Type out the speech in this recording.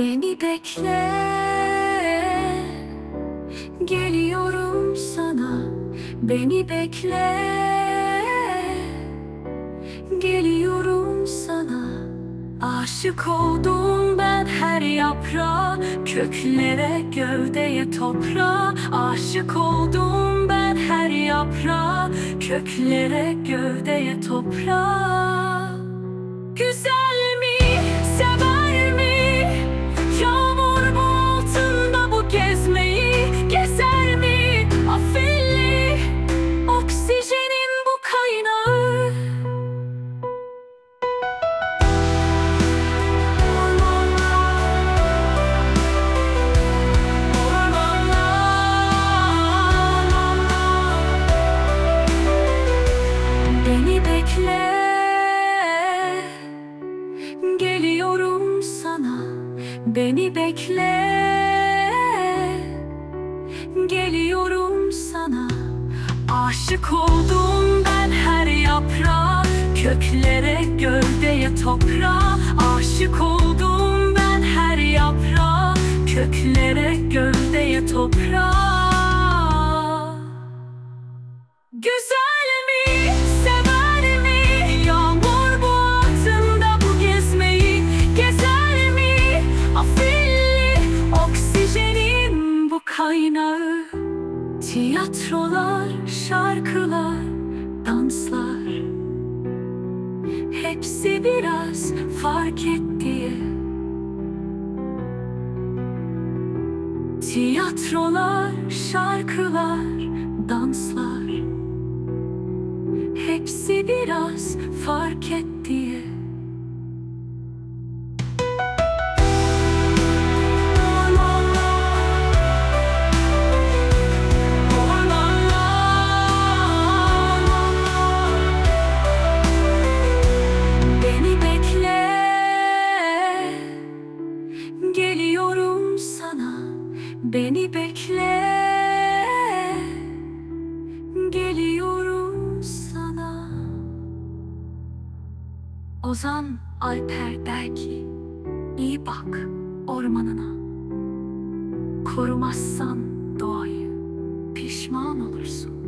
Beni bekle. Geliyorum sana. Beni bekle. Geliyorum sana. Aşık oldum ben her yaprağa. Köklere, gövdeye, toprağa. Aşık oldum ben her yaprağa. Köklere, gövdeye, toprağa. Güzel Beni bekle. Geliyorum sana. Aşık oldum ben her yaprağa. Köklere, gövdeye, toprağa. Aşık oldum ben her yaprağa. Köklere, gövdeye, toprağa. Güzel kaynağı. Tiyatrolar, şarkılar, danslar. Hepsi biraz fark et Tiyatrolar, şarkılar, danslar. Hepsi biraz fark et Beni bekle. Geliyorum sana. Ozan Alper der ki İyi bak ormanına. Korumazsan doğayı Pişman olursun